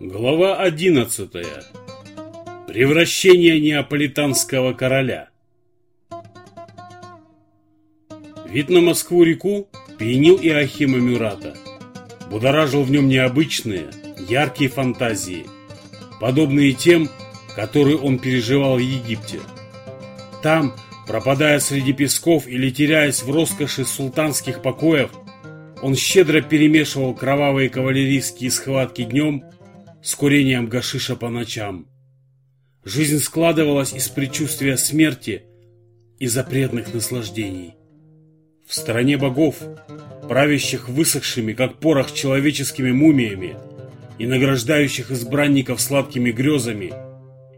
Глава одиннадцатая. Превращение неаполитанского короля. Вид на Москву-реку пьянил Иохима Мюрата. Будоражил в нем необычные, яркие фантазии, подобные тем, которые он переживал в Египте. Там, пропадая среди песков или теряясь в роскоши султанских покоев, он щедро перемешивал кровавые кавалерийские схватки днем с курением гашиша по ночам. Жизнь складывалась из предчувствия смерти и запретных наслаждений. В стране богов, правящих высохшими, как порох, человеческими мумиями и награждающих избранников сладкими грезами,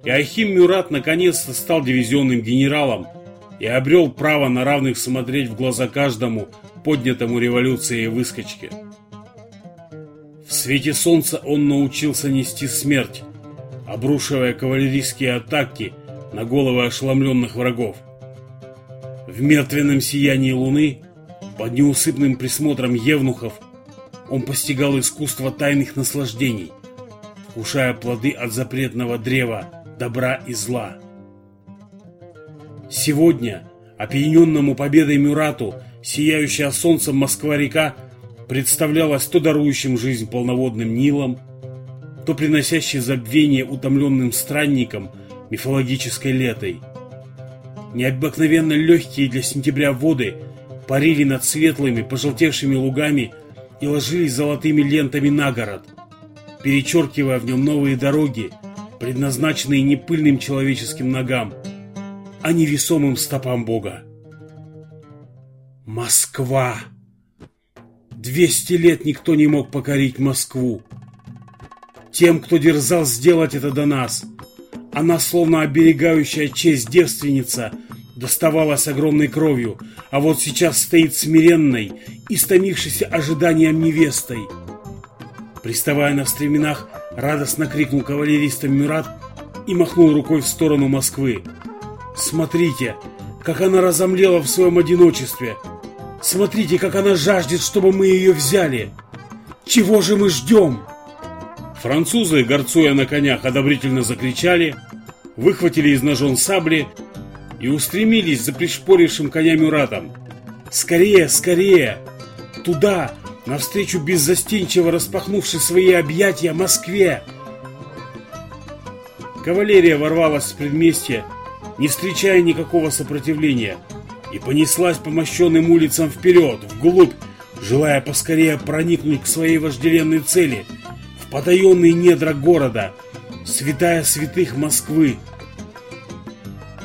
Иохим Мюрат наконец-то стал дивизионным генералом и обрел право на равных смотреть в глаза каждому поднятому революцией выскочке. В свете солнца он научился нести смерть, обрушивая кавалерийские атаки на головы ошеломленных врагов. В мертвенном сиянии луны, под неусыпным присмотром евнухов, он постигал искусство тайных наслаждений, вкушая плоды от запретного древа добра и зла. Сегодня, опьяненному победой Мюрату, сияющая солнцем Москва-река представлялась то дарующим жизнь полноводным Нилом, то приносящей забвение утомленным странникам мифологической летой. Необыкновенно легкие для сентября воды парили над светлыми, пожелтевшими лугами и ложились золотыми лентами на город, перечеркивая в нем новые дороги, предназначенные не пыльным человеческим ногам, а невесомым стопам Бога. Москва! Двести лет никто не мог покорить Москву. Тем, кто дерзал сделать это до нас, она, словно оберегающая честь девственница, доставалась огромной кровью, а вот сейчас стоит смиренной, истомившейся ожиданием невестой. Приставая на стременах, радостно крикнул кавалеристам Мюрат и махнул рукой в сторону Москвы. «Смотрите, как она разомлела в своем одиночестве!» Смотрите, как она жаждет, чтобы мы ее взяли. Чего же мы ждем? Французы, горцуя на конях, одобрительно закричали, выхватили из ножон сабли и устремились за пришпорившим коня Мюратом. Скорее, скорее! Туда, навстречу беззастенчиво распахнувшей свои объятия Москве! Кавалерия ворвалась в предместье, не встречая никакого сопротивления – и понеслась по мощенным улицам вперед, вглубь, желая поскорее проникнуть к своей вожделенной цели, в потаенные недра города, святая святых Москвы,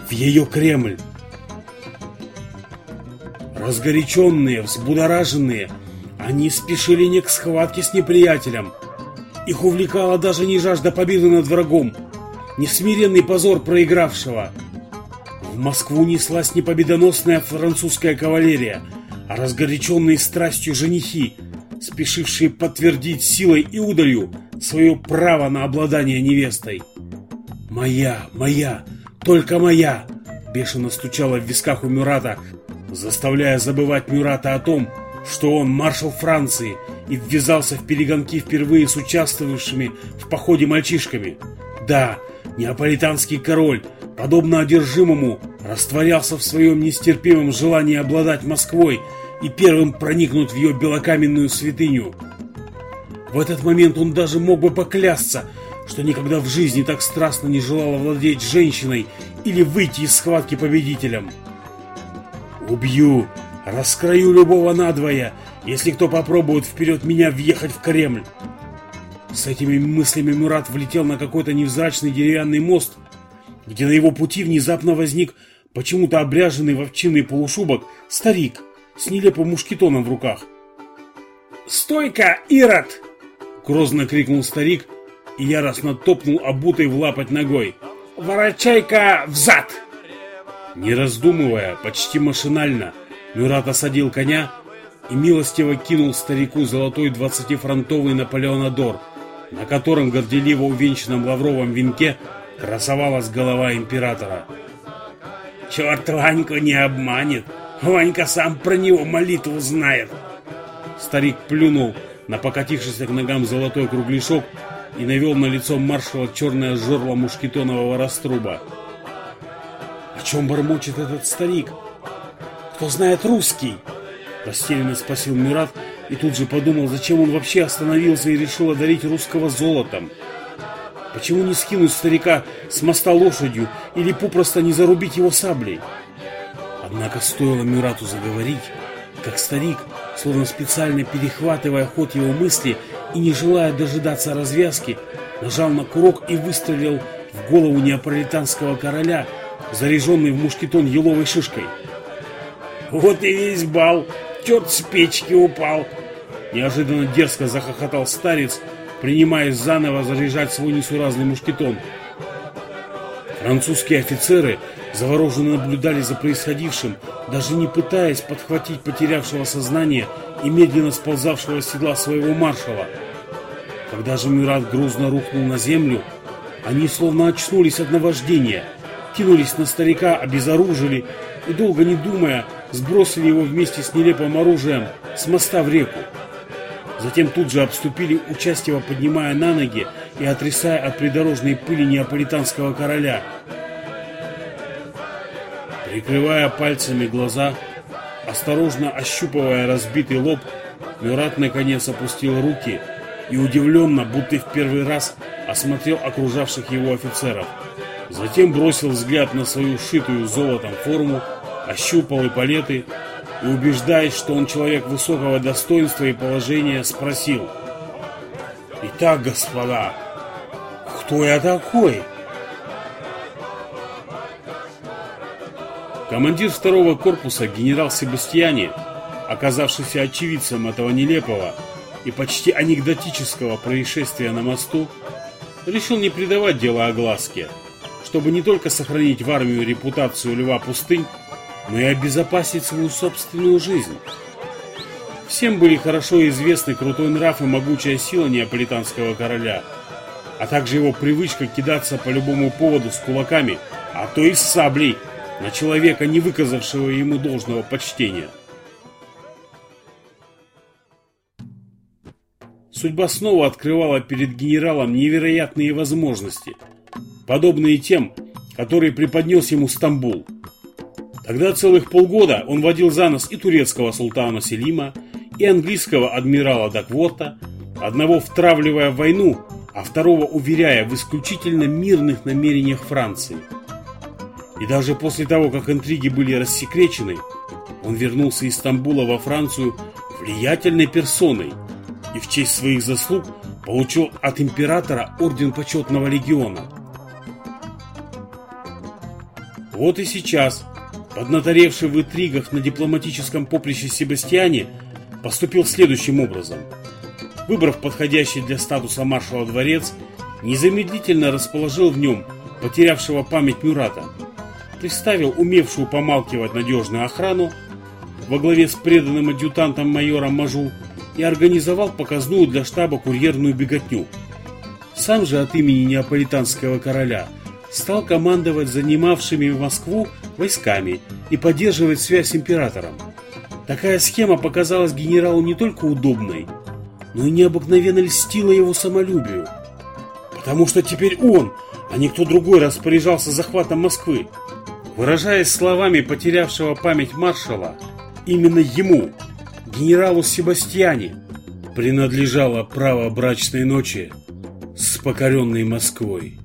в ее Кремль. Разгоряченные, взбудораженные, они спешили не к схватке с неприятелем. Их увлекала даже не жажда победы над врагом, не смиренный позор проигравшего – в Москву неслась не победоносная французская кавалерия, а разгоряченные страстью женихи, спешившие подтвердить силой и удалью свое право на обладание невестой. «Моя, моя, только моя!» бешено стучала в висках у Мюрата, заставляя забывать Мюрата о том, что он маршал Франции и ввязался в перегонки впервые с участвовавшими в походе мальчишками. Да, неаполитанский король, подобно одержимому, растворялся в своем нестерпимом желании обладать Москвой и первым проникнуть в ее белокаменную святыню. В этот момент он даже мог бы поклясться, что никогда в жизни так страстно не желал овладеть женщиной или выйти из схватки победителем. «Убью, раскрою любого надвое, если кто попробует вперед меня въехать в Кремль!» С этими мыслями Мурат влетел на какой-то невзрачный деревянный мост, где на его пути внезапно возник почему-то обряженный в овчинный полушубок старик с нелепым мушкетоном в руках. «Стойка, Ирод!» — грозно крикнул старик и яростно топнул обутой в лапоть ногой. «Ворочай-ка взад!» Не раздумывая, почти машинально, Мюрат осадил коня и милостиво кинул старику золотой двадцатифронтовый Наполеонодор, на котором горделиво увенчанном лавровом венке красовалась голова императора. Черт Ваньку не обманет. Ванька сам про него молитву знает. Старик плюнул на покатившийся к ногам золотой кругляшок и навел на лицо маршала черное жерло мушкетонового раструба. «О чем бормочет этот старик? Кто знает русский?» Растерянно спросил Мюрат и тут же подумал, зачем он вообще остановился и решил одарить русского золотом. Почему не скинуть старика с моста лошадью или попросту не зарубить его саблей? Однако стоило Мюрату заговорить, как старик, словно специально перехватывая ход его мысли и не желая дожидаться развязки, нажал на курок и выстрелил в голову неаполитанского короля, заряженный в мушкетон еловой шишкой. «Вот и весь бал! Черт с печки упал!» Неожиданно дерзко захохотал старец, принимаясь заново заряжать свой несуразный мушкетон. Французские офицеры завороженно наблюдали за происходившим, даже не пытаясь подхватить потерявшего сознание и медленно сползавшего с седла своего маршала. Когда же Мюрат грузно рухнул на землю, они словно очнулись от наваждения, кинулись на старика, обезоружили и, долго не думая, сбросили его вместе с нелепым оружием с моста в реку. Затем тут же обступили, участиво поднимая на ноги и отрисая от придорожной пыли неаполитанского короля. Прикрывая пальцами глаза, осторожно ощупывая разбитый лоб, Мюрат наконец опустил руки и удивленно, будто в первый раз, осмотрел окружавших его офицеров. Затем бросил взгляд на свою шитую золотом форму, ощупал и палеты и, убеждаясь, что он человек высокого достоинства и положения, спросил. «Итак, господа, кто я такой?» Командир второго корпуса генерал Себастьяне, оказавшийся очевидцем этого нелепого и почти анекдотического происшествия на мосту, решил не придавать дело огласке, чтобы не только сохранить в армию репутацию льва пустынь, но и обезопасить свою собственную жизнь. Всем были хорошо известны крутой нрав и могучая сила неаполитанского короля, а также его привычка кидаться по любому поводу с кулаками, а то и с саблей, на человека, не выказавшего ему должного почтения. Судьба снова открывала перед генералом невероятные возможности, подобные тем, которые преподнес ему Стамбул – Тогда целых полгода он водил за нос и турецкого султана Селима, и английского адмирала Дакворта, одного втравливая в войну, а второго уверяя в исключительно мирных намерениях Франции. И даже после того, как интриги были рассекречены, он вернулся из Стамбула во Францию влиятельной персоной и в честь своих заслуг получил от императора орден почетного легиона. Вот и сейчас поднаторевший в интригах на дипломатическом поприще Себастьяне, поступил следующим образом. Выбрав подходящий для статуса маршала дворец, незамедлительно расположил в нем потерявшего память Мюрата, представил умевшую помалкивать надежную охрану во главе с преданным адъютантом майором Мажу и организовал показную для штаба курьерную беготню. Сам же от имени неаполитанского короля стал командовать занимавшими Москву войсками и поддерживать связь с императором. Такая схема показалась генералу не только удобной, но и необыкновенно льстила его самолюбию. Потому что теперь он, а не кто другой, распоряжался захватом Москвы. Выражаясь словами потерявшего память маршала, именно ему, генералу Себастьяне, принадлежало право брачной ночи с покоренной Москвой.